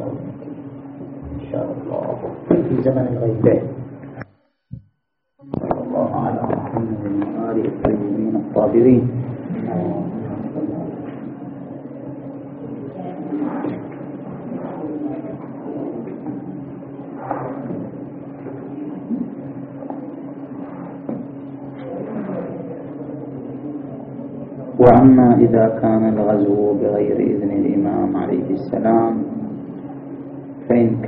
إن شاء الله. في زمن الغيبة صلى الله على محمد وآله الطيبين الطاهرين. وأما إذا كان الغزو بغير إذن الإمام عليه السلام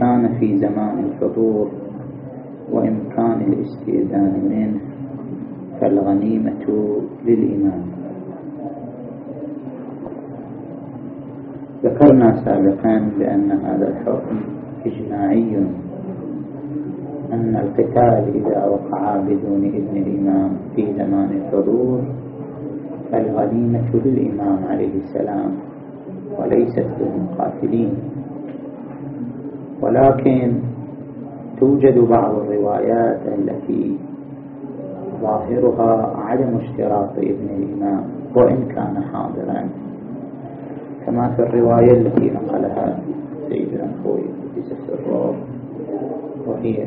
كان في زمان الحضور وإمكان الاستئذان منه فالغنيمة للإمام. ذكرنا سابقا بأن هذا الحكم إجماعي أن القتال إذا وقع بدون إذن الإمام في زمان الحضور فالغنيمة للإمام عليه السلام وليست للمقاتلين ولكن توجد بعض الروايات التي ظاهرها عدم اشتراط ابن الإمام وإن كان حاضرا. كما في الرواية التي نقلها سيدنا الخوي قدس السر وهي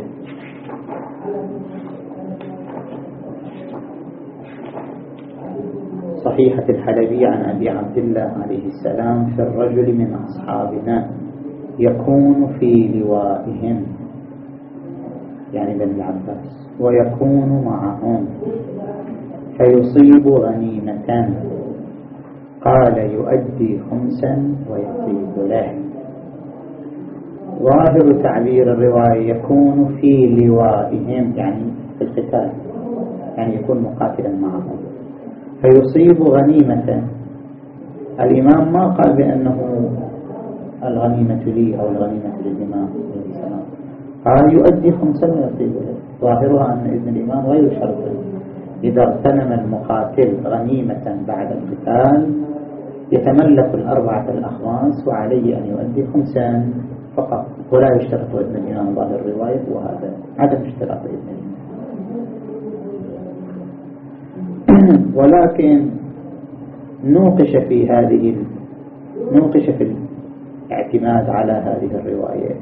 صحيحة الحلبي عن أبي عبد الله عليه السلام في الرجل من أصحابنا. يكون في لوائهم يعني بن العباس ويكون معهم. فيصيب غنيمة. قال يؤدي خمسا ويطيب له. ظاهر تعبير الرواية يكون في لوائهم يعني في القتال يعني يكون مقاتلا معهم. فيصيب غنيمة. الإمام ما قال بأنه الغنيمة لي أو الغنيمة للإمام. قال يؤدي خمسا ويصيب ظاهرها أن إذن الإمام غير شرط. إذا اغتنم المقاتل غنيمة بعد القتال يتملك الأربعة الأخماس وعليه أن يؤدي خمسا فقط. ولا يشترط إذن الإمام ظاهر الرواية وهذا عدم اشتراط إذن الإمام. ولكن نوقش في هذه نوقش في الاعتماد على هذه الرواية.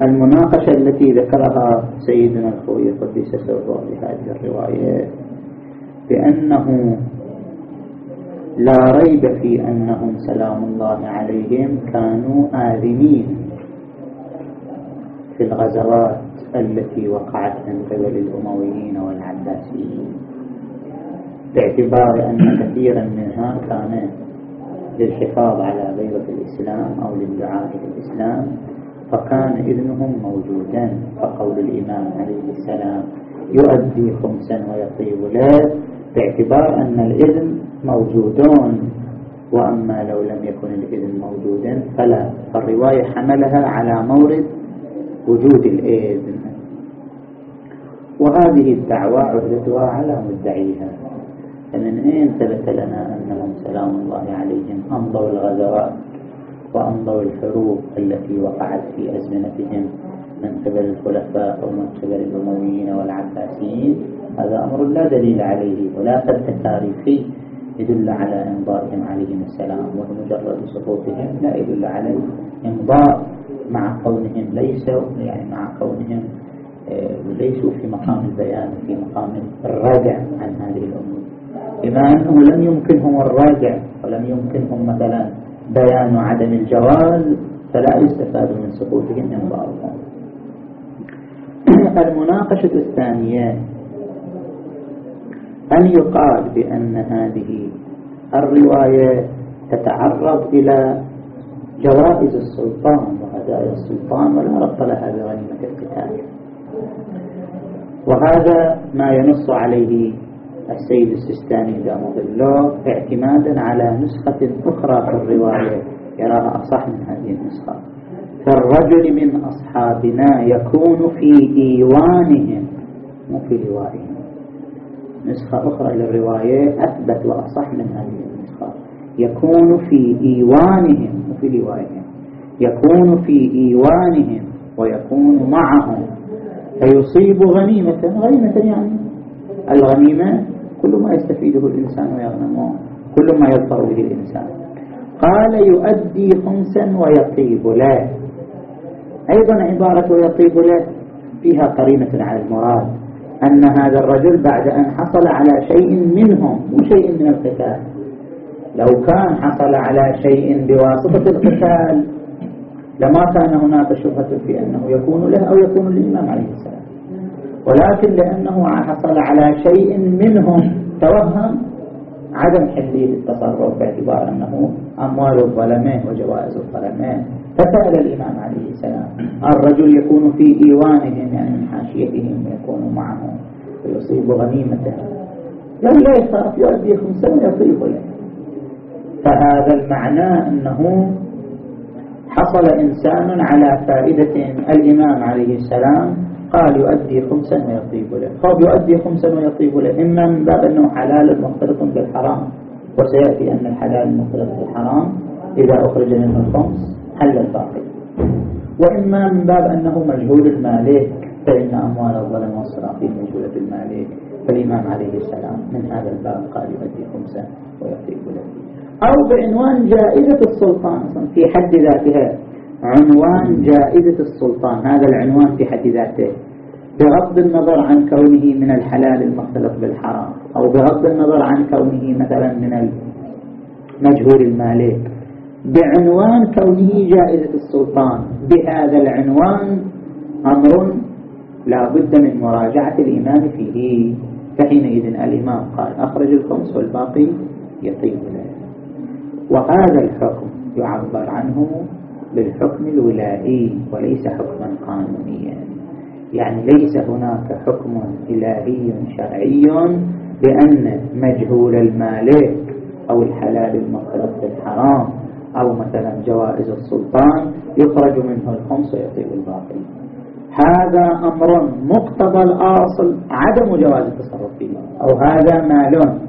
فالمناقشة التي ذكرها سيدنا الخوي قدس سره بهذه الرواية بأنه لا ريب في أنهم سلام الله عليهم كانوا آذنين في الغزوات التي وقعت من قبل الأمويين والعباسيين. باعتبار أن كثيرا منها كان للحفاظ على بيضة الإسلام أو للدعاء الإسلام فكان إذنهم موجودا فقول الإمام عليه السلام يؤدي خمسا ويطيب له باعتبار أن الإذن موجودون وأما لو لم يكن الإذن موجودا فلا فالرواية حملها على مورد وجود الإذن. وهذه الدعوة عهدتها على مدعيها. فمن أين ثبت لنا أنهم سلام الله عليهم أمضوا الغزوات وأمضوا الحروب التي وقعت في أزمنتهم من قبل الخلفاء ومن قبل الأمويين والعباسيين؟ هذا أمر لا دليل عليه ولا فتح تاريخي. يدل على إنضائهم عليهم السلام ومجرد سقوطهم لا يدل على الإنضاء مع كونهم ليسوا يعني مع كونهم آه، ليسوا في مقام البيان في مقام الراجع عن هذه الأمور. بما أنه لم يمكنهم الراجع ولم يمكنهم مثلا بيان عدم الجواز فلا يستفاد من سقوطهم إنضاءهم المناقشة الثانية هل يقال بأن هذه الرواية تتعرض إلى جوائز السلطان وهدايا السلطان؟ ولا ربط لها بغنيمة القتال وهذا ما ينص عليه السيد السيستاني دام ظله اعتمادا على نسخة أخرى في الرواية يراها أصح من هذه النسخة. فالرجل من أصحابنا يكون في إيوانهم مو في لوائهم. نسخة أخرى للرواية أثبت وأصح من هذه النسخة. يكون في إيوانهم وفي روايهم يكون في إيوانهم ويكون معهم. فيصيب غنيمة. غنيمة يعني الغنيمة كل ما يستفيده الإنسان ويغنمه كل ما يظفر به الإنسان. قال يؤدي خمسا ويطيب له. أيضا عبارة ويطيب له. فيها قرينة على المراد. أن هذا الرجل بعد أن حصل على شيء منهم مو شيء من القتال. لو كان حصل على شيء بواسطة القتال لما كان هناك شبهة في أنه يكون له أو يكون للإمام عليه السلام. ولكن لأنه حصل على شيء منهم توهم عدم حلية التصرف باعتبار أنه أموال الظلمين وجوائز الظلمين. فسأل الإمام عليه السلام الرجل يكون في إيوانهم يعني من حاشيتهم ويكون معهم ويصيب غنيمته. لم لا يخاف يؤدي خمسة ويطيب له فهذا المعنى أنه حصل إنسان على فائدة. الإمام عليه السلام قال يؤدي خمسا ويطيب له. قال يؤدي خمسا ويطيب له إما من باب أنه حلال مختلط بالحرام وسيأتي أن الحلال المختلط بالحرام. إذا أخرج منه الخمس حل الباقي. وإما من باب أنه مجهول المالك فإن أموال الظلم والصراقين مجهولة المالك. فالإمام عليه السلام من هذا الباب قال يؤدي خمسا ويطيب له أو بعنوان جائزة السلطان في حد ذاتها عنوان جائزة السلطان هذا العنوان في حد ذاته. بغض النظر عن كونه من الحلال المختلط بالحرام أو بغض النظر عن كونه مثلا من المجهول المالك. بعنوان كونه جائزة السلطان. بهذا العنوان أمر لا بد من مراجعة الإمام فيه. فحينئذ الإمام قال أخرج الخمس والباقي يطيب له وهذا الحكم يعبر عنه بالحكم الولائي وليس حكما قانونيا. يعني ليس هناك حكم إلهي شرعي بأن مجهول المالك أو الحلال المخلط بالحرام أو مثلا جوائز السلطان يخرج منه الخمس ويطيب الباقي. هذا أمر مقتضى الأصل عدم جواز التصرف فيه. أو هذا مال.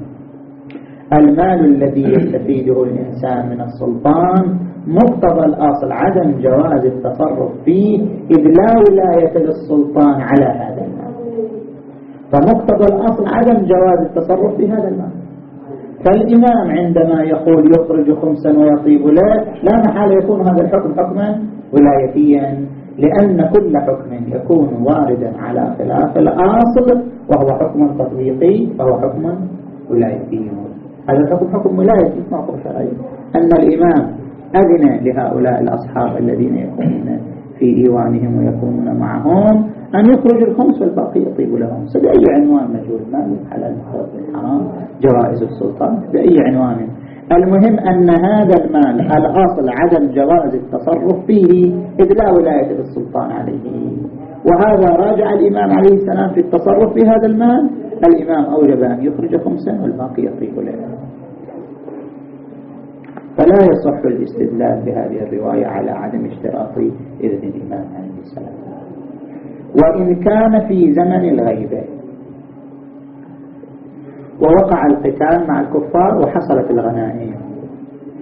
المال الذي يستفيده الإنسان من السلطان مقتضى الأصل عدم جواز التصرف فيه إذ لا ولاية للسلطان على هذا المال. فمقتضى الأصل عدم جواز التصرف في هذا المال. فالإمام عندما يقول يخرج خمسا ويطيب له لا محال يكون هذا الحكم حكما ولايتيا لأن كل حكم يكون واردا على خلاف الأصل وهو حكم تطبيقي فهو حكم ولايتي. هذا الحكم حكم ولايتي ما شرعي أن الإمام أذن لهؤلاء الأصحاب الذين يكونون في إيوانهم ويكونون معهم. أن يخرج الخمس والباقي يطيب لهم. بأي عنوان مجهول؟ المال حلال الحرام. جوائز السلطان. بأي عنوان؟ المهم أن هذا المال الأصل عدم جواز التصرف فيه إذ لا ولاية للسلطان عليه. وهذا راجع الإمام عليه السلام في التصرف في هذا المال. الإمام أوجب أن يخرج خمسا والباقي يطيب له فلا يصح الاستدلال بهذه الرواية على عدم اشتراط إذن الإمام عليه السلام. وإن كان في زمن الغيبة ووقع القتال مع الكفار وحصلت الغنائم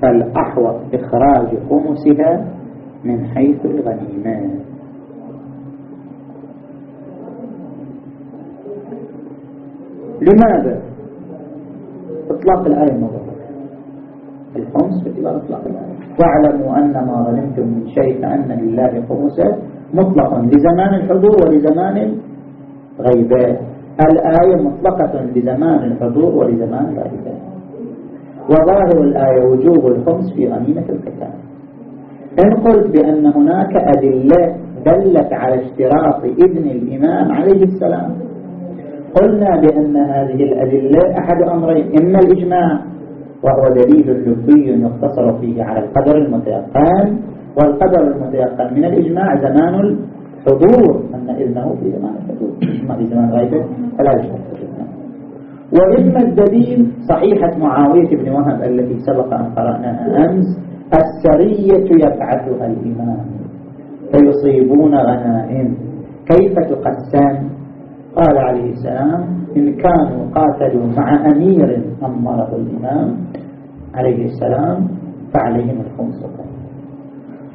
فالأحوط إخراج خمسها من حيث الغنيمة. لماذا؟ إطلاق الآية المضافة الخمس باعتبار إطلاق الآية واعلموا أن ما غنمتم من شيء فأن لله خمسه مطلقا. لزمان الحضور ولزمان الغيبة. الآية مطلقة لزمان الحضور ولزمان الغيبة. وظاهر الآية وجوب الخمس في غنيمة القتال. إن قلت بأن هناك أدلة دلت على اشتراط إذن الإمام عليه السلام قلنا بأن هذه الأدلة أحد أمرين. إما الإجماع وهو دليل لبي يقتصر فيه على القدر المتيقن. والقدر المتيقن من الإجماع زمان الحضور أن إذنه في زمان الحضور. ما في زمان غيبه فلا يشترط وإما الدليل صحيحة معاوية بن وهب التي سبق أن قرأناها أمس السرية يبعثها الإمام فيصيبون غنائم. كيف تقسم؟ قال عليه السلام إن كانوا قاتلوا مع أمير أمره الإمام عليه السلام فعليهم الخمس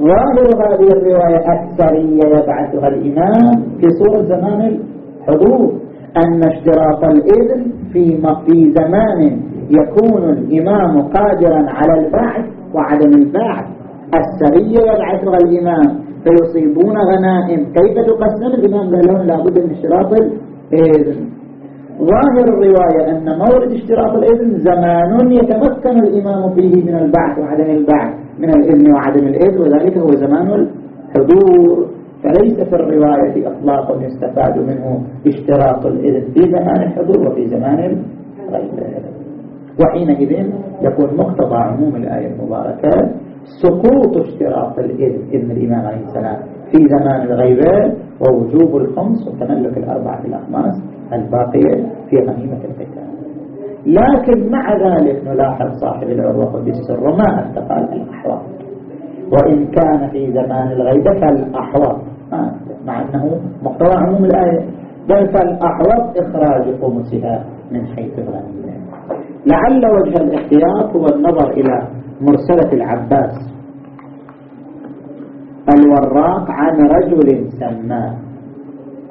ظاهر هذه الرواية السرية يبعثها الإمام في صورة زمان الحضور أن اشتراط الإذن في في زمان يكون الإمام قادرا على البعث وعدم البعث. السرية يبعثها الإمام. فيصيبون غنائم. كيف تقسم؟ الإمام قال لهم لابد من اشتراط الإذن. ظاهر الرواية أن مورد اشتراط الإذن زمان يتمكن الإمام فيه من البعث وعدم البعث من الإذن وعدم الإذن وذلك هو زمان الحضور. فليس في الرواية إطلاق يستفاد منه اشتراط الإذن في زمان الحضور وفي زمان الغيبة وحينئذ يكون مقتضى عموم الآية المباركة سقوط اشتراط الإذن إذن الإمام عليه السلام في زمان الغيبة ووجوب الخمس وتملك الأربعة الأخماس الباقية في غنيمة القتال. لكن مع ذلك نلاحظ صاحب العروة بالسر ما استقال الأحوال وإن كان في زمان الغيبة فالأحوال مع أنه مقتضى عموم الآية. بل فالأحوط إخراج خمسها من حيث الغنيمة. لعل وجه الاحتياط هو النظر إلى مرسلة العباس. الوراق عن رجل سماه.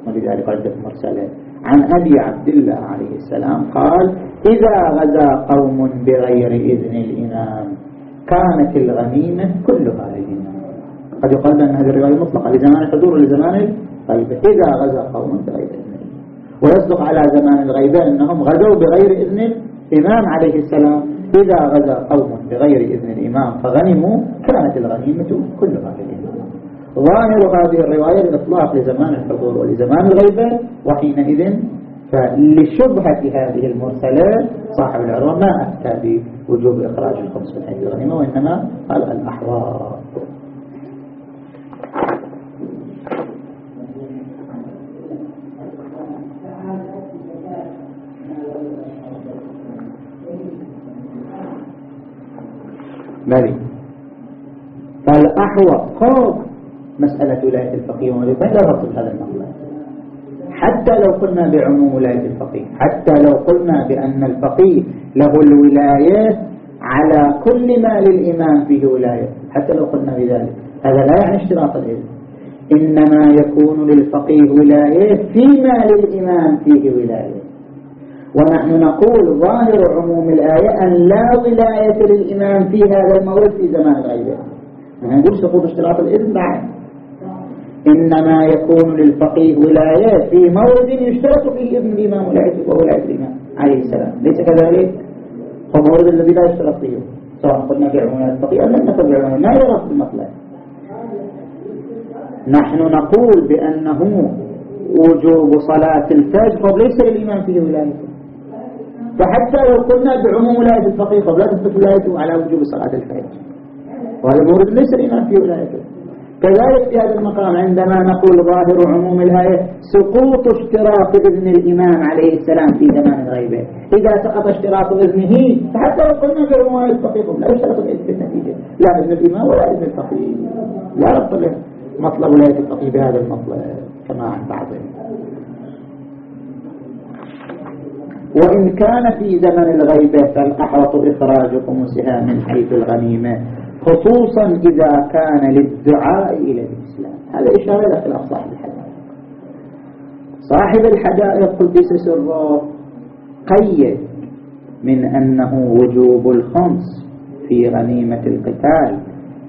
ولذلك عدة مرسلة. عن أبي عبد الله عليه السلام قال إذا غزا قوم بغير إذن الإمام كانت الغنيمة كلها للإمام قد يقال أن هذه الرواية مطلقة لزمان الحضور ولزمان الغيبة إذا غزا قوم بغير إذن الإمام. ويصدق على زمان الغيبة أنهم غزوا بغير إذن الإمام عليه السلام إذا غزا قوم بغير إذن الإمام فغنموا كانت الغنيمة كلها للإمام ظاهر هذه الرواية الإطلاق لزمان الحضور ولزمان الغيبة وحينئذ فلشبهة هذه المرسلات صاحب العروة ما أتى بوجوب إخراج الخمس من حيث الغنيمة وإنما قال الأحوار بلي فالأحوط فوق مسألة ولاية الفقيه ومدرسة لا ربط هذا المطلب حتى لو قلنا بعموم ولاية الفقيه حتى لو قلنا بأن الفقيه له الولاية على كل ما للإمام فيه ولاية حتى لو قلنا بذلك. هذا لا يعني اشتراط الإذن إنما يكون للفقيه ولاية فيما للإمام فيه ولاية. ونحن نقول ظاهر عموم الآية أن لا ولاية للإمام في هذا المورد في زمان الغيبة نقول سقوط اشتراط الإذن بعد. إنما يكون للفقيه ولاية في مورد يشترط فيه ابن الإمام ولايته وولاية الإمام عليه السلام. ليس كذلك؟ هو مورد الذي لا يشترط فيه. سواء قلنا بعموم الفقيه أو لم نقل بعموم ما يرى في المطلب نحن نقول بأنه وجوب صلاة الفجر ليس للإمام فيه ولايته. فحتى لو قلنا بعموم ولاية الفقيه لا تثبت ولايته على وجوب صلاة الفجر وهذا مورد ليس الإمام في ولايته. كذلك في هذا المقام عندما نقول ظاهر عموم الآية سقوط اشتراط إذن الإمام عليه السلام في زمان الغيبة إذا سقط اشتراط إذنه فحتى لو قلنا بعموم الفقيه لا يشترط الإذن بالنتيجة. لا إذن الإمام ولا إذن الفقيه. لا ربط مطلب ولاية الفقيه بهذا المطلب كما عن بعضهم. وإن كان في زمن الغيبة فالأحوط إخراج خمسها من حيث الغنيمة خصوصا إذا كان للدعاء إلى الإسلام. هذا إشارة إلى خلاف صاحب الحدائق. صاحب الحدائق قدس سره قيد من أنه وجوب الخمس في غنيمة القتال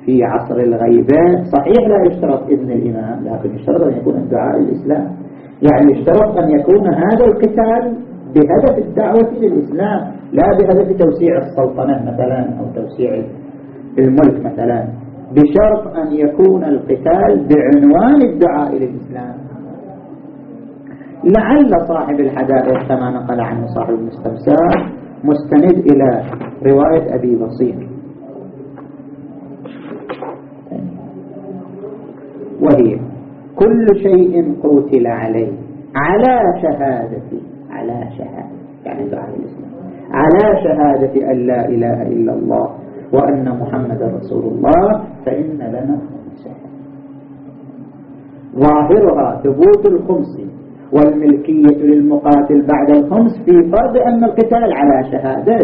في عصر الغيبة صحيح لا يشترط إذن الإمام لكن يشترط أن يكون الدعاء الإسلام يعني يشترط أن يكون هذا القتال بهدف الدعوة للإسلام لا بهدف توسيع السلطنة مثلا أو توسيع الملك مثلا بشرط أن يكون القتال بعنوان الدعاء للإسلام لعل صاحب الحدائق كما نقل عنه صاحب المستمسار مستند إلى رواية أبي بصير. وهي كل شيء قتل عليه على شهادة على شهادة يعني دعاء الإسلام. على شهادة أن لا إله إلا الله وأن محمد رسول الله فإن لنا خمسة ظاهرها ثبوت الخمس والملكية للمقاتل بعد الخمس في فرض أن القتال على شهادة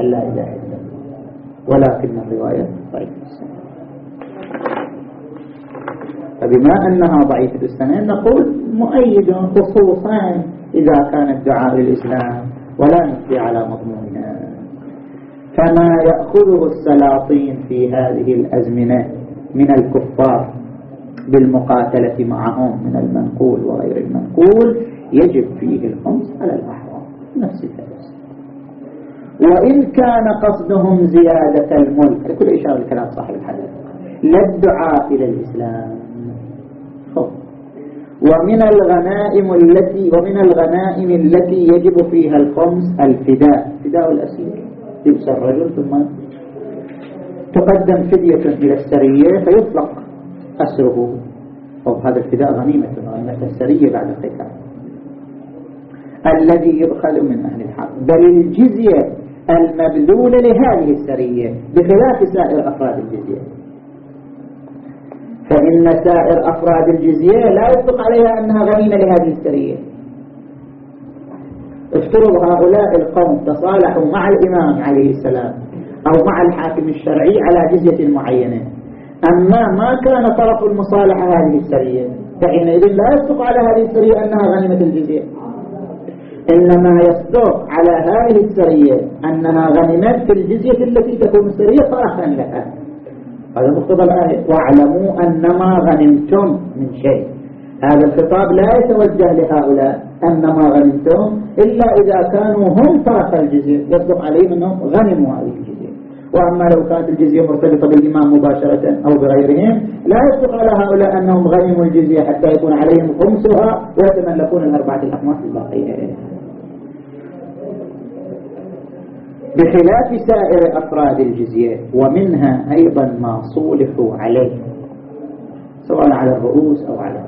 أن لا إله إلا الله. ولكن الرواية طيب فبما أنها ضعيفة السنة نقول مؤيد خصوصا إذا كان الدعاء للإسلام ولا نفضي على مضمونها. فما يأخذه السلاطين في هذه الأزمنة من الكفار بالمقاتلة معهم من المنقول وغير المنقول يجب فيه الخمس على الأحرار. نفس الفلس وإن كان قصدهم زيادة الملك كل إشارة الكلام صاحب الحدث لا الدعاء إلى الإسلام. ومن الغنائم التي ومن الغنائم التي يجب فيها الخمس الفداء. فداء الأسير. يبسى الرجل ثم تقدم فدية إلى السرية فيطلق أسره. وهذا الفداء غنيمة غنيمة السرية بعد القتال. الذي يدخل من أهل الحرب بل الجزية المبذولة لهذه السرية بخلاف سائر أفراد الجزية. فإن سائر أفراد الجزية لا يطلق عليها أنها غنيمة لهذه السرية. افترض هؤلاء القوم تصالحوا مع الإمام عليه السلام أو مع الحاكم الشرعي على جزية معينة. أما ما كان طرف المصالحة هذه السرية فحينئذ لا يصدق على هذه السرية أنها غنيمة الجزية. إنما يصدق على هذه السرية أنها غنمت في الجزية التي تكون السرية طرفا لها. هذا مقتضى الآية واعلموا أنما غنمتم من شيء. هذا الخطاب لا يتوجه لهؤلاء أنما غنمتم إلا إذا كانوا هم طرف الجزية. يصدق عليهم أنهم غنموا هذه الجزية. وأما لو كانت الجزية مرتبطة بالإمام مباشرة أو بغيرهم لا يصدق على هؤلاء أنهم غنموا الجزية حتى يكون عليهم خمسها ويتملكون الأربعة الأخماس الباقية. بخلاف سائر أفراد الجزية ومنها أيضا ما صولحوا عليه سواء على الرؤوس أو على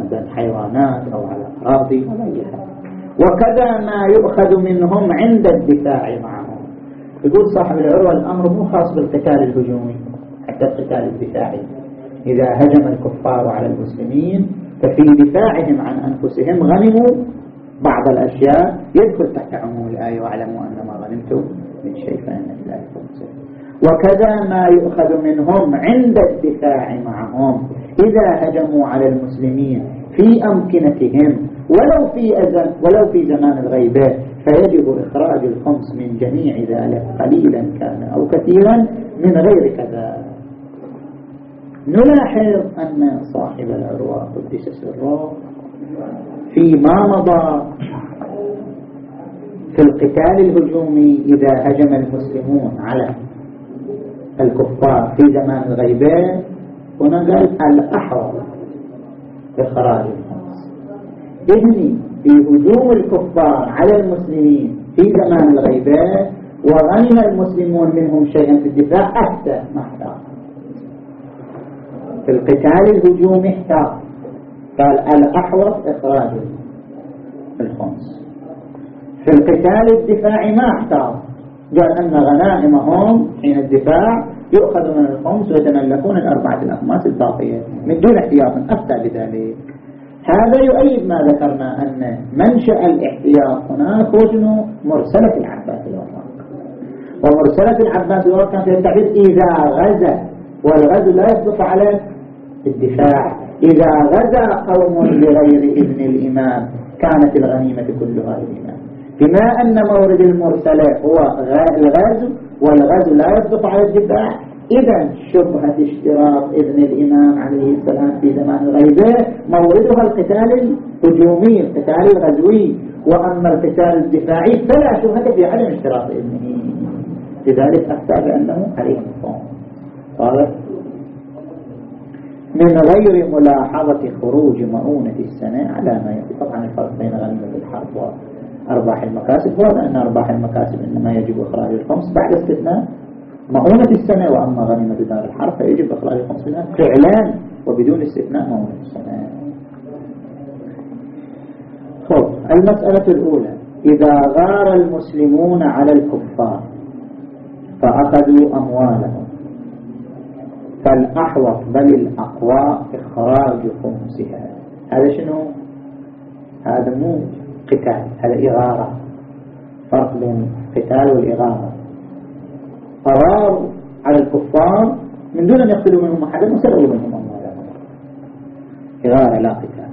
مثلا حيوانات أو على أراضي وكذا ما يؤخذ منهم عند الدفاع معهم. يقول صاحب العروة الأمر مو خاص بالقتال الهجومي حتى القتال الدفاعي. إذا هجم الكفار على المسلمين ففي دفاعهم عن أنفسهم غنموا بعض الأشياء. يدخل تحت عموم الآية وأعلموا أن ما غنمتم من شيء فإن لله خمسه وكذا ما يؤخذ منهم عند الدفاع معهم. إذا هجموا على المسلمين في أمكنتهم ولو في ولو في زمان الغيبة فيجب إخراج الخمس من جميع ذلك قليلا كان أو كثيرا من غير كذا. نلاحظ أن صاحب العروة قدس سره فيما مضى. في القتال الهجومي إذا هجم المسلمون على الكفار في زمان الغيبة هنا قال الأحرى إخراج الناس إذني في هجوم الكفار على المسلمين في زمان الغيبة وغنم المسلمون منهم شيئا في الدفاع حتى ما في القتال الهجومي احتاط قال الأحوط إخراج الخمس في القتال الدفاعي ما احتاط قال أن غنائمهم حين الدفاع يؤخذ من الخمس ويتملكون الأربعة الأخماس الباقية من دون احتياط أفتى بذلك. هذا يؤيد ما ذكرنا أن منشأ الاحتياط هناك هو مرسلة العباس الوراق ومرسلة العباس الوراق كان في التعبير إذا غزا والغزو لا يصدق على الدفاع. إذا غزا قوم بغير إذن الإمام كانت الغنيمة كلها للإمام بما أن مورد المرسلة هو الغزو والغزو لا يصدق على الدفاع. إذا شبهة اشتراط إذن الإمام عليه السلام في زمان الغيبة موردها القتال الهجومي القتال الغزوي. وأما القتال الدفاعي فلا شبهة في عدم اشتراط إذنه. لذلك أفتى بأنه عليه الصوم واضح من غير ملاحظة خروج مؤونة السنة على ما يأتي طبعا الفرق بين غنيمة الحرب وأرباح المكاسب. هو أن أرباح المكاسب إنما يجب إخراج الخمس بعد استثناء. مؤونة السنة وأما غنيمة دار الحرب فيجب إخراج الخمس منها فعلا وبدون استثناء مؤونة السنة. خب المسألة الأولى. إذا غار المسلمون على الكفار فأخذوا أموالهم فالأحوط بل الأقوى إخراج خمسها. هذا شنو؟ هذا مو قتال هذا إغارة فرق بين القتال والإغارة. قرار على الكفار من دون أن يقتلوا منهم أحدا وسرقوا منهم أموالهم. غار لا قتال.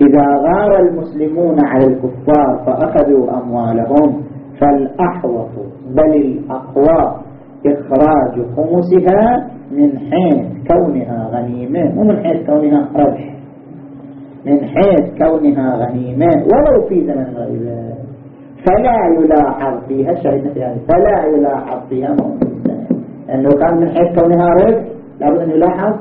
إذا غار المسلمون على الكفار فأخذوا أموالهم فالأحوط بل الأقوى إخراج خمسها من حيث كونها غنيمة مو من حيث كونها ربح. من حيث كونها غنيمة ولو في زمن غيبة فلا يلاحظ فيها في هذه فلا يلاحظ فيها مؤونة السنة. لأنه كان من حيث كونها ربح لابد أن يلاحظ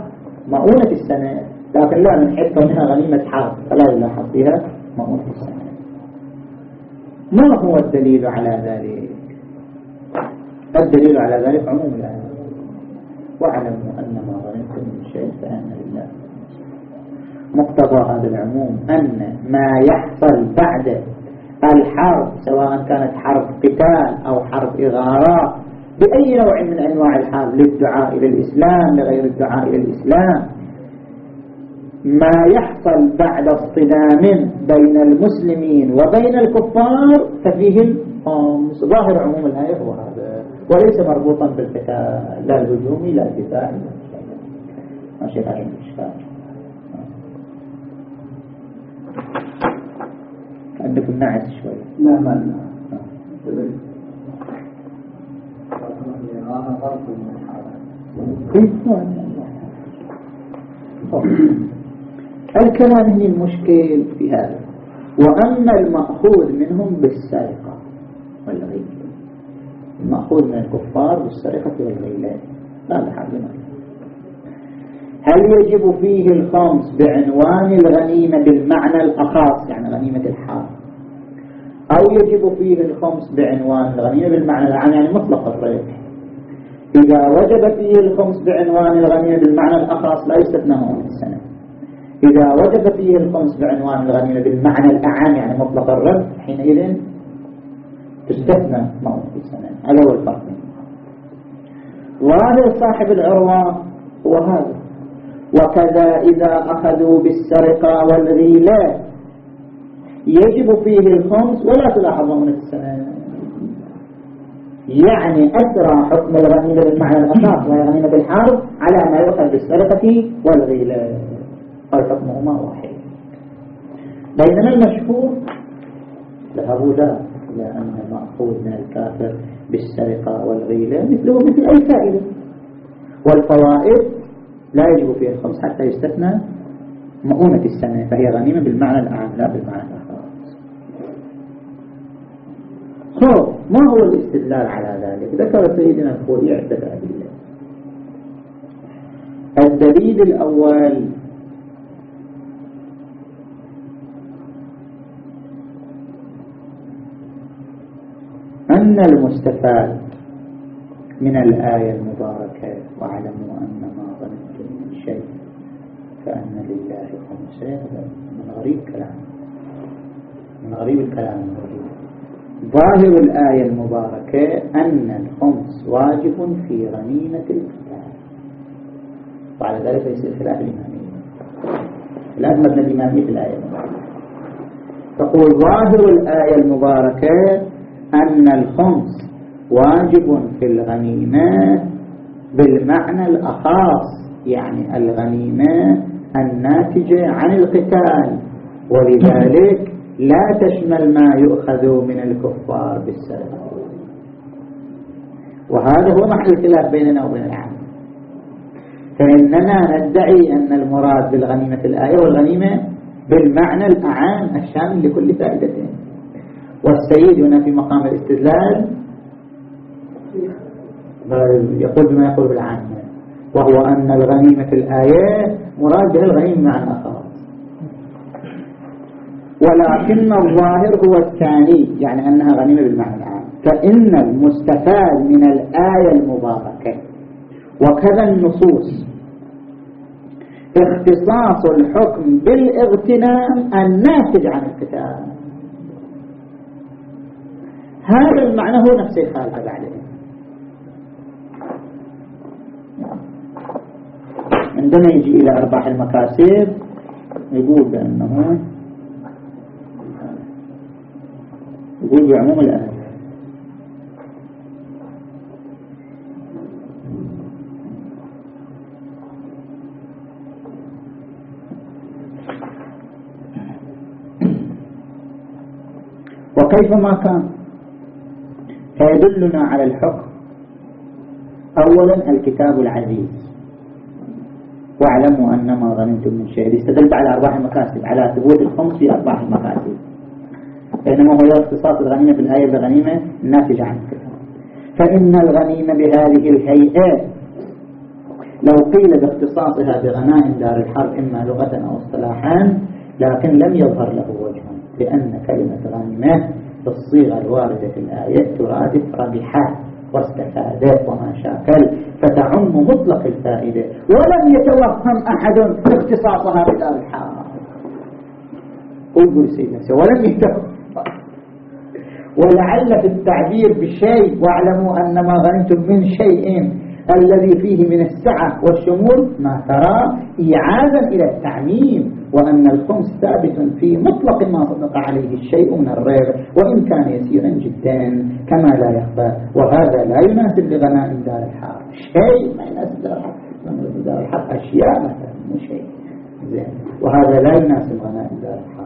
مؤونة السنة. لكن لا من حيث كونها غنيمة حرب فلا يلاحظ فيها مؤونة السنة. ما هو الدليل على ذلك؟ الدليل على ذلك عموم الآية واعلموا أن مقتضى هذا العموم أن ما يحصل بعد الحرب سواء كانت حرب قتال أو حرب إغارات بأي نوع من أنواع الحرب للدعاء إلى الإسلام لغير الدعاء إلى الإسلام ما يحصل بعد اصطدام بين المسلمين وبين الكفار ففيه الخمس ظاهر عموم الآية هو هذا وليس مربوطا بالقتال لا الهجومي لا الدفاعي ماشي هذا الإشكال. عندكم نعس شوي. لا ما الكلام هي المشكل في هذا. وأما المأخوذ منهم بالسرقة والغيلة. المأخوذ من الكفار بالسرقة والغيلة. لا حاجة هل يجب فيه الخمس بعنوان الغنيمة بالمعنى الأخاص؟ يعني غنيمة الحال. أو يجب فيه الخمس بعنوان الغنيمة بالمعنى العام يعني مطلق الربح إذا وجب فيه الخمس بعنوان الغنيمة بالمعنى الأخاص لا يستثنى من السنة. إذا وجب فيه الخمس بعنوان الغنيمة بالمعنى الأعام يعني مطلق الربح حينئذ تستثنى موت السنة. هذا هو الفرق. ظاهر صاحب العروة هو هذا. وكذا إذا أخذوا بالسرقة والغيلة يجب فيه الخمس ولا تلاحظ من السنة. يعني أسرى حكم الغنيمة بالمعنى الأساس وهي غنيمة الحرب على ما يؤخذ بالسرقة والغيلة. حكمهما واحد. بينما المشهور ذهبوا لأن مأخوذ من الكافر بالسرقة والغيلة مثله مثل أي فائدة والفوائد لا يجب فيها الخمس حتى يستثنى مؤونة السنة فهي غنيمة بالمعنى الأعم لا بالمعنى الأخص. خب ما هو الاستدلال على ذلك؟ ذكر سيدنا الخوي عدة أدلة. الدليل الأول أن المستفاد من الآية المباركة واعلموا أن ما ظننتم من شيء فأن لله خمسة من غريب كلام من غريب الكلام الموجود ظاهر الآية المباركة أن الخمس واجب في غنيمة القتال وعلى ذلك يصير خلاف الإمامية خلاف مبنى الإمامية في الآية المباركة. تقول ظاهر الآية المباركة أن الخمس واجب في الغنيمة بالمعنى الأخاص يعني الغنيمة الناتجة عن القتال. ولذلك لا تشمل ما يؤخذ من الكفار بالسرقة وهذا هو محل الخلاف بيننا وبين العام. فإننا ندعي أن المراد بالغنيمة الآية والغنيمة بالمعنى الأعام الشامل لكل فائدتين. والسيد هنا في مقام الاستدلال يقول بما يقول بالعامة وهو أن الغنيمة الآية مراد بها الغنيمة معنى خاص ولكن الظاهر هو الثاني يعني أنها غنيمة بالمعنى العام. فإن المستفاد من الآية المباركة وكذا النصوص. اختصاص الحكم بالإغتنام الناتج عن الكتاب هذا المعنى هو نفس الخالق بعدين عندما يجي إلى أرباح المكاسب يقول بأنه يقول بعموم الآية وكيفما كان؟ فيدلنا على الحكم. أولا الكتاب العزيز. واعلموا أن ما ظننتم من شيء. استدلت على أرباح المكاسب على ثبوت الخمس في أرباح المكاسب. بينما هو اختصاص الغنيمة في الآية بغنيمة الناتجة عن الكتاب فإن الغنيمة بهذه الهيئة لو قيل باختصاصها بغنائم دار الحرب إما لغة أو اصطلاحا لكن لم يظهر له وجه لأن كلمة غنيمة بالصيغة الواردة في الآية ترادف ربحات واستفاد وما شاكل فتعم مطلق الفائدة ولم يتوهم أحد اختصاصها بدار الحرب. قل سيدنا ولم يتوهم. ولعل في التعبير بشيء واعلموا أن ما غنمتم من شيء الذي فيه من السعة والشمول ما ترى إيعازا إلى التعميم وأن الخمس ثابت في مطلق ما صدق عليه الشيء من الريب وإن كان يسيرا جدا كما لا يخفى. وهذا لا يناسب لغنائم دار الحرب شيء ما يناسب دار الحرب دار الحرب أشياء مثلا مو شيء. زين. وهذا لا يناسب غنائم دار الحرب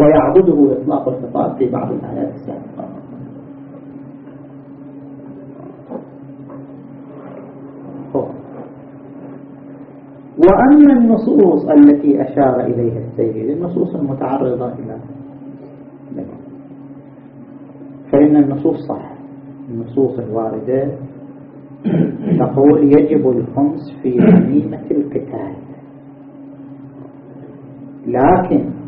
ويعضده إطلاق الخطاب في بعض الآيات السابقة. وأما النصوص التي أشار إليها السيد النصوص المتعرضة إلى فإن النصوص صح. النصوص الواردة تقول يجب الخمس في غنيمة القتال. لكن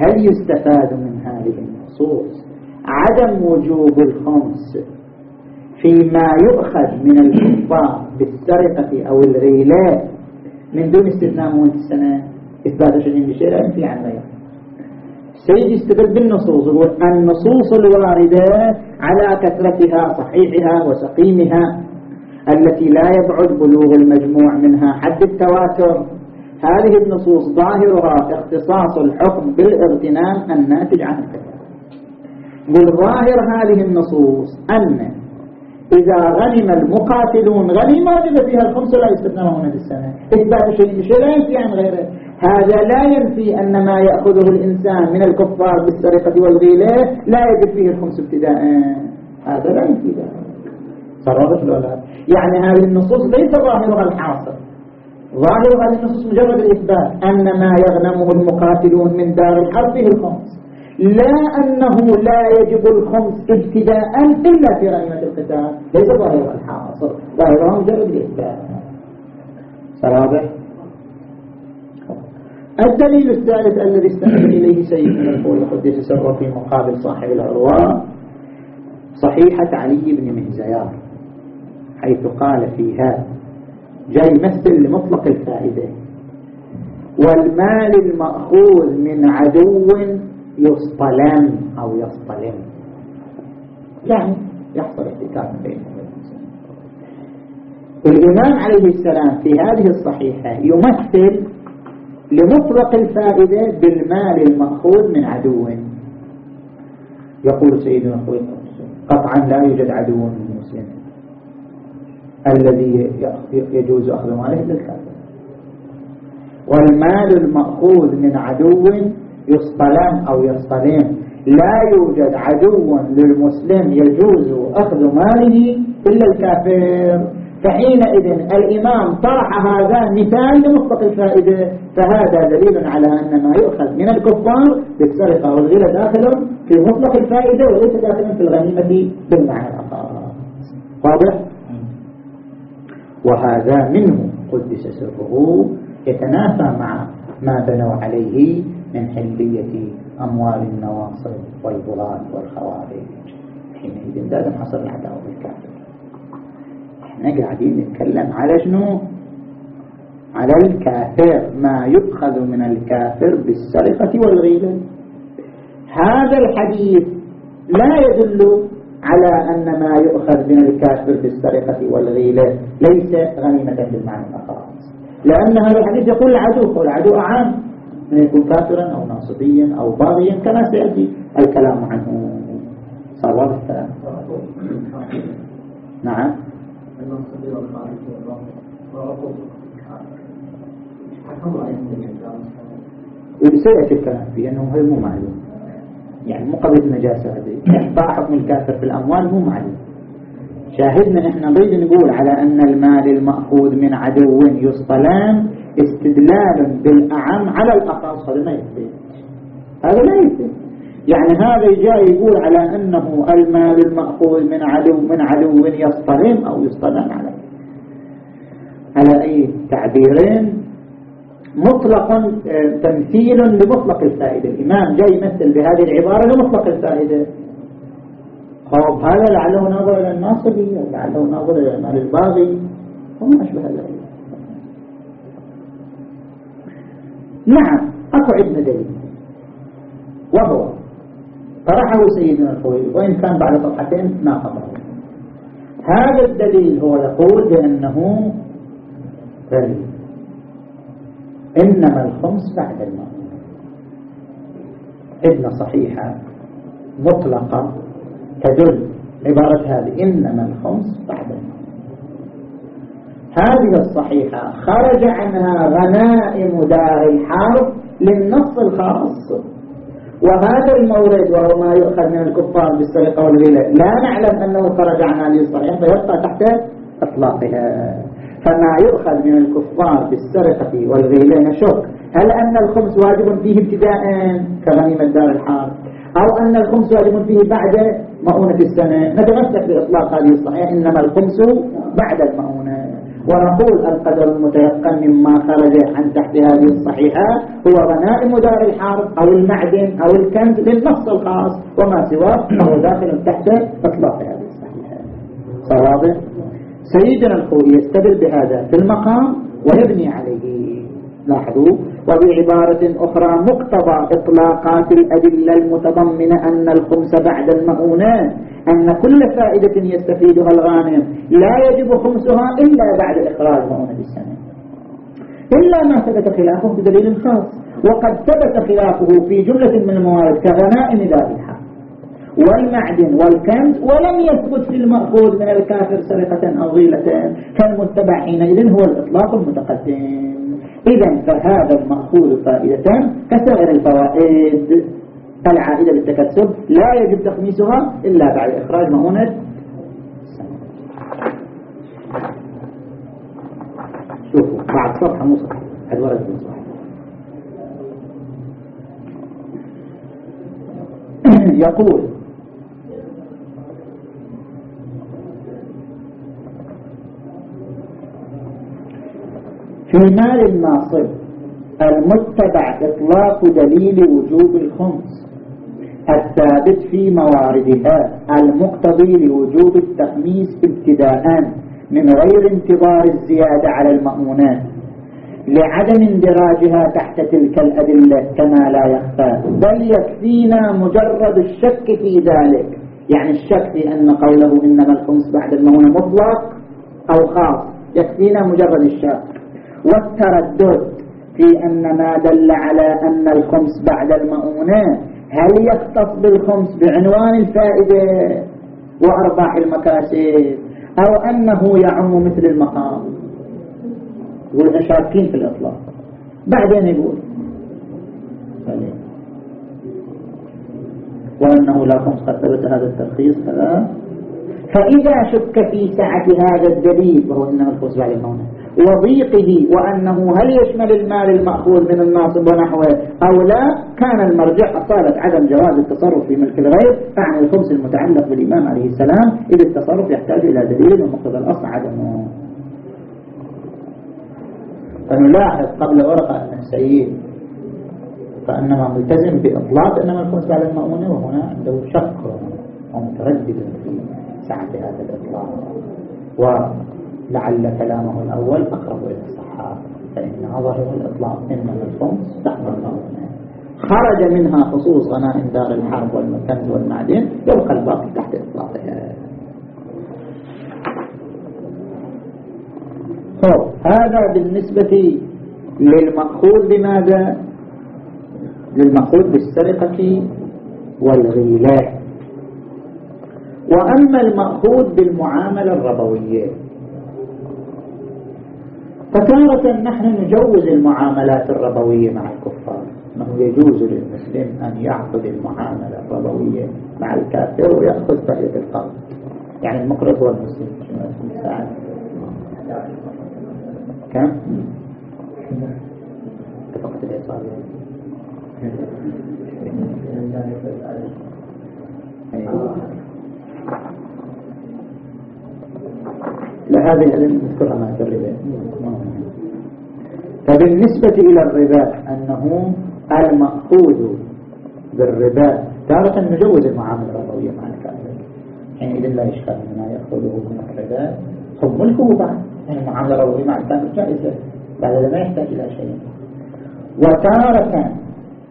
هل يستفاد من هذه النصوص عدم وجوب الخمس فيما يؤخذ من الكفار بالسرقة أو الغيلات من دون استثناء موت السنة إثبات شيء بشيء لا ينفي عن غيره السيد يستدل بالنصوص النصوص الواردة على كثرتها صحيحها وسقيمها التي لا يبعد بلوغ المجموع منها حد التواتر. هذه النصوص ظاهرها اختصاص الحكم بالاغتنام الناتج عن الكتاب قل ظاهر هذه النصوص أن إذا غنم المقاتلون غنيمة وجد فيها الخمس لا يستثنى من السنة. إثبات شيء لا ينفي عن غيره. هذا لا ينفي أن ما يأخذه الإنسان من الكفار بالسرقة والغيلة لا يجد فيه الخمس ابتداء. هذا لا ينفي ذلك. صرفت ولا؟ يعني هذه النصوص ليس ظاهرها الحاصل. ظاهر هذه النصوص مجرد الإثبات أن ما يغنمه المقاتلون من دار الحرب فيه الخمس. لا أنه لا يجب الخمس ابتداء إلا في غنيمة القتال. ليس ظاهر الحاصل. ظاهرها مجرد الإثبات. صرابح الدليل الثالث الذي استند إليه سيدنا الفول القدس سره في مقابل صاحب الأرواح صحيحة علي بن مهزيار حيث قال فيها جاي يمثل لمطلق الفائدة. والمال المأخوذ من عدو يصطلم أو يصطلم. يعني يحصل احتكاك بينهم الإمام عليه السلام في هذه الصحيحة يمثل لمطلق الفائدة بالمال المأخوذ من عدو. يقول سيدنا قطعا لا يوجد عدو. الذي يجوز أخذ ماله للكافر والمال المأخوذ من عدو يصطلم أو يصطلم لا يوجد عدو للمسلم يجوز أخذ ماله إلا الكافر. فحينئذ الإمام طرح هذا مثال لمطلق الفائدة فهذا دليل على أن ما يؤخذ من الكفار بالسرقة والغيرة داخل في مطلق الفائدة وليس داخلا في الغنيمة بالمعنى الآخر واضح؟ وهذا منه قدس سره يتنافى مع ما بنوا عليه من حلية أموال النواصر والبغاة والخوارج. حينئذ لازم حصر العداوة بالكافر. إحنا قاعدين نتكلم على شنو؟ على الكافر ما يؤخذ من الكافر بالسرقة والغيبة. هذا الحديث لا يدل على أن ما يؤخذ من الكافر بالسرقة والغيلة ليس غنيمة بالمعنى الخاص لأن هذا الحديث يقول العدو والعدو أعام من يكون كافرا أو ناصبيا أو باغيا كما سيأتي الكلام عنه. صار الكلام؟ نعم. سيأتي الكلام فيه أنه هي مو معلوم. يعني مو قضية النجاسة هذه. إحضاء حكم الكافر في الأموال مو معلوم شاهدنا إحنا نريد نقول على أن المال المأخوذ من عدو يصطلان استدلال بالأعم على الأخص هذا ما يثبت هذا لا يثبت يعني هذا جاي يقول على أنه المال المأخوذ من عدو من عدو يصطلم أو يصطلم على على أي تعبيرين؟ مطلقا آه، تمثيل لمطلق الفائدة الإمام جاي يمثل بهذه العبارة لمطلق الفائدة خب هذا لعله ناظر إلى الناصبي لعله ناظر إلى المال الباغي؟ وما أشبه ذلك. نعم أكو عندنا دليل. وهو طرحه سيدنا الخوي وإن كان بعد صفحتين ناقضه. هذا الدليل هو يقول بأنه دليل. إنما الخمس بعد الموت. ابن صحيحة مطلقة تدل عبارة هذه إنما الخمس بعد الموت. هذه الصحيحة خرج عنها غنائم دار الحرب للنص الخاص. وهذا المورد وهو ما يؤخذ من الكفار بالسرقة والغيلة لا نعلم أنه خرج عن هذه الصحيحة فيبقى تحت إطلاقها. فما يؤخذ من الكفار بالسرقة والغيلة شك هل أن الخمس واجب فيه ابتداء كغنيمة دار الحرب؟ أو أن الخمس واجب فيه بعد مؤونة السنة؟ نتمسك بإطلاق هذه الصحيحة. إنما الخمس بعد المؤونة. ونقول القدر المتيقن مما خرج عن تحت هذه الصحيحة هو غنائم دار الحرب أو المعدن أو الكنز للنص الخاص وما سواه فهو داخل تحت إطلاق هذه الصحيحة. صوابه سيدنا الخوي يستدل بهذا في المقام ويبني عليه. لاحظوا؟ وبعبارة أخرى مقتضى إطلاقات الأدلة المتضمنة أن الخمس بعد المؤونة أن كل فائدة يستفيدها الغانم. لا يجب خمسها إلا بعد إخراج مؤونة السنة إلا ما ثبت خلافه بدليل خاص وقد ثبت خلافه في جملة من الموارد كغنائم ذاتها. والمعدن والكنز ولم يثبت في المأخوذ من الكافر سرقة أو غيلة كالمتبع حينئذ هو الإطلاق المتقدم. إذا فهذا المأخوذ فائدة كسائر الفوائد. العائدة بالتكسب لا يجب تخميسها إلا بعد إخراج مؤونة شوفوا بعد صفحة مو صفحة هذا ورد صفحة. يقول في مال الناصب المتبع إطلاق دليل وجوب الخمس الثابت في مواردها المقتضي لوجوب التخميس ابتداء من غير انتظار الزيادة على المأمونات لعدم اندراجها تحت تلك الأدلة كما لا يخفى. بل يكفينا مجرد الشك في ذلك يعني الشك في أن قوله إنما الخمس بعد المؤونة مطلق أو خاص يكفينا مجرد الشك. والتردد في أن ما دل على أن الخمس بعد المؤونة هل يختص بالخمس بعنوان الفائدة وأرباح المكاسب أو أنه يعم مثل المقام؟ يقول شاكين في الإطلاق. بعدين يقول. وأنه لا خمس قد ثبت هذا الترخيص فإذا شك في سعة هذا الدليل وهو إنما الخمس بعد المؤونة. وضيقه وأنه هل يشمل المال المأخوذ من الناصب ونحوه أو لا؟ كان المرجع أصالة عدم جواز التصرف في ملك الغير فعن الخمس المتعلق بالإمام عليه السلام إذ التصرف يحتاج إلى دليل ومقتضى الأصل عدمه فنلاحظ قبل ورقة أن السيد فأنما ملتزم بإطلاق إنما الخمس على المأمونة وهنا عنده شك ومتردد في سعة هذا الإطلاق. لعل كلامه الأول أقرب إلى الصحة فإن ظاهر الإطلاق إنما الخمس تحمل خرج منها خصوص غنائم دار الحرب والمكنز والمعدن يبقى الباقي تحت إطلاقها. طب هذا بالنسبة للمأخوذ بماذا؟ للمأخوذ بالسرقة والغيلة. وأما المأخوذ بالمعاملة الربوية فتارة نحن نجوز المعاملات الربوية مع الكفار. أنه يجوز للمسلم أن يعقد المعاملة الربوية مع الكافر ويأخذ فائدة القرض. يعني المقرض هو المسلم كم؟ اتفقت الإصابة لهذه نذكرها في الربا. فبالنسبة إلى الربا أنه المأخوذ بالربا تارة نجوز المعاملة الربوية مع الكافر. حينئذ لا إشكال ما يأخذه من الربا هم ملكه بعد. يعني المعاملة الربوية مع الكافر جائزة. بعد ما يحتاج إلى شيء. وتارة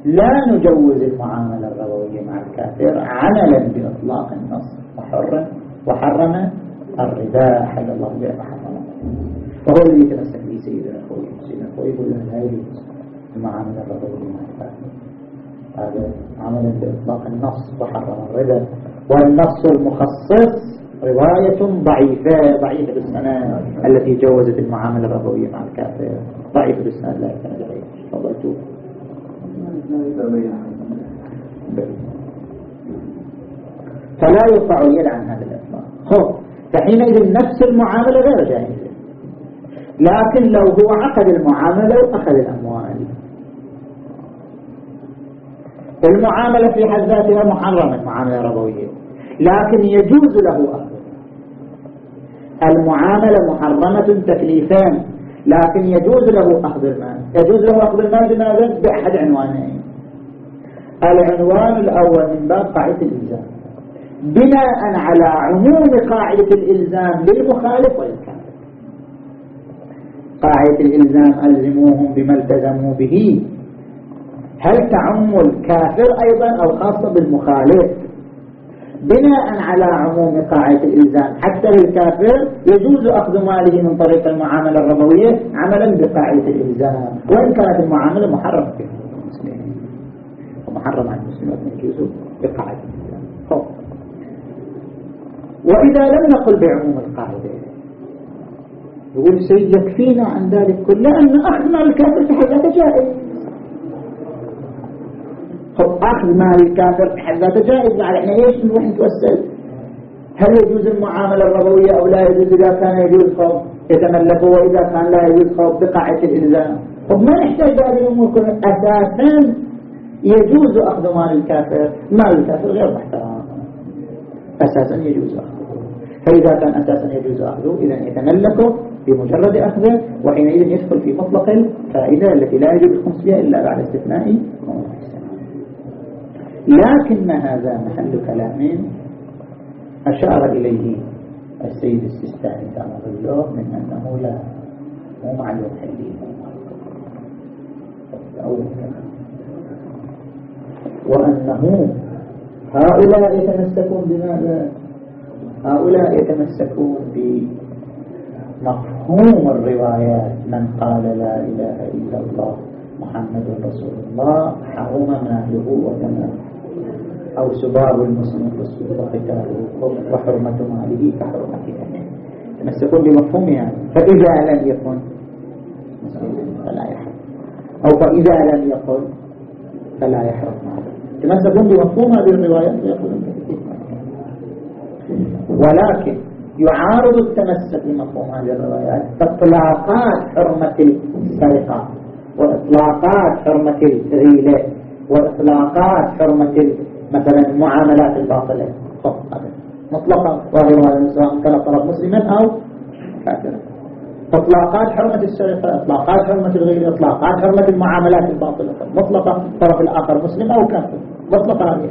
لا نجوز المعاملة الربوية مع الكافر عملا بإطلاق النص وحرم وحرم الربا حل الله بها وحرم وهو الذي يتمسك به سيدنا الخوي سيدنا الخوي يقول له لا يجوز المعاملة الربوية مع الكافر هذا عملا بإطلاق النص وحرم الربا والنص المخصص رواية ضعيفة ضعيفة السنة التي جوزت المعاملة الربوية مع الكافر ضعيفة السنة لا ضعيف تفضلتوا فلا يرفع اليد عن هذا الإطلاق. فحينئذ نفس المعاملة غير جائزة لكن لو هو عقد المعاملة وأخذ الأموال. المعاملة في حد ذاتها محرمة معاملة ربوية. لكن يجوز له أخذ. المعاملة محرمة تكليفان لكن يجوز له أخذ المال. يجوز له أخذ المال بماذا؟ بأحد عنوانين. العنوان الأول من باب قاعدة الإلزام بناء على عموم قاعدة الإلزام للمخالف والكافر قاعدة الإلزام ألزموهم بما التزموا به. هل تعم الكافر أيضا أو خاصة بالمخالف؟ بناء على عموم قاعدة الإلزام حتى للكافر يجوز أخذ ماله من طريق المعاملة الربوية عملا بقاعدة الإلزام وإن كانت المعاملة محرمة. في المسلمين على المسلمين. يجوز بقاعدة وإذا لم نقل بعموم القاعدة. يقول سيد يكفينا عن ذلك كله أن أخذ مال الكافر حد جائز. أخذ مال الكافر حد جائز على إحنا إيش نروح نتوسل؟ هل يجوز المعاملة الربوية أو لا يجوز؟ إذا كان يجوز خوف يتملكه وإذا كان لا يجوز خوف بقاعة الإلزام. طب ما نحتاج هذه الأمور أساسا يجوز أخذ مال الكافر. مال الكافر غير محترم. أساسا يجوز أخذه فإذا كان أساسا يجوز أخذه إذا يتملكه بمجرد أخذه وحينئذ يدخل في مطلق الفائدة التي لا يجب الخمس إلا بعد استثناء لكن هذا محل كلام أشار إليه السيد السيستاني كما الله من أنه لا مو معلوم حليه وأنه هؤلاء يتمسكون بماذا؟ هؤلاء يتمسكون بمفهوم الروايات. من قال لا إله إلا الله محمد رسول الله حرم ماله ودمه أو سباب المسلم فسوق قتاله وحرمة ماله كحرمة يتمسكون بمفهومها فإذا لم يكن فلا يحرم. أو فإذا لم يقل فلا يحرم. ماله يتمسكون بمفهوم هذه الروايات ويقولون ولكن يعارض التمسك بمفهوم هذه الروايات اطلاقات حرمة السرقة وإطلاقات حرمة الغيلة وإطلاقات حرمة مثلا المعاملات الباطلة. مطلقا. وغير هذا سواء كان طرف مسلما أو كافرا. إطلاقات حرمة السرقة إطلاقات حرمة الغير إطلاقات حرمة المعاملات الباطلة. مطلقة الطرف الآخر مسلم أو كافر؟ مطلقة هذه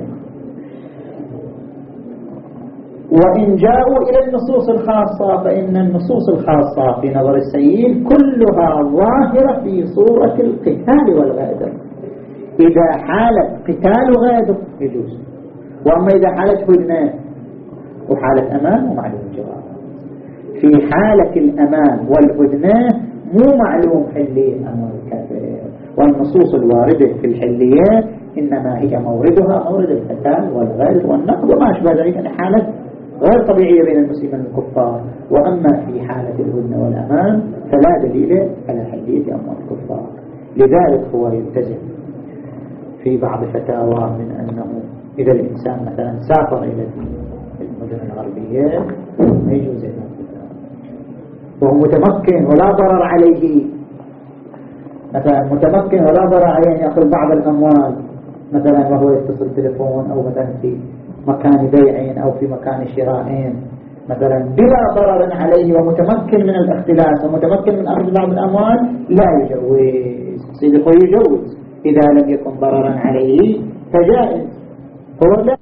وإن جاءوا إلى النصوص الخاصة فإن النصوص الخاصة في نظر السيد كلها ظاهرة في صورة القتال والغادر إذا حالت قتال غادر يجوز. وأما إذا حالت هدنة وحالة أمان ومعلوم الجواب في حالة الأمان والهدنة مو معلوم حلي أمر الكافر. والنصوص الواردة في الحليات إنما هي موردها مورد القتال والغادر والنقد وما أشبه ذلك يعني حالة غير طبيعية بين المسلمين والكفار. وأما في حالة الهدنة والأمان فلا دليل على حلية أمر الكفار. لذلك هو يلتزم في بعض فتاوى من أنه إذا الإنسان مثلا سافر إلى المدن الغربية ما يجوز وهو متمكن ولا ضرر عليه. مثلا متمكن ولا ضرر عليه أن يأخذ بعض الأموال مثلا وهو يتصل تليفون أو مثلا في مكان بيع أو في مكان شراء مثلا بلا ضرر عليه ومتمكن من الاختلاس ومتمكن من أخذ بعض الأموال لا يجوز. سيدي يجوز. إذا لم يكن ضررا عليه فجائز. هو لا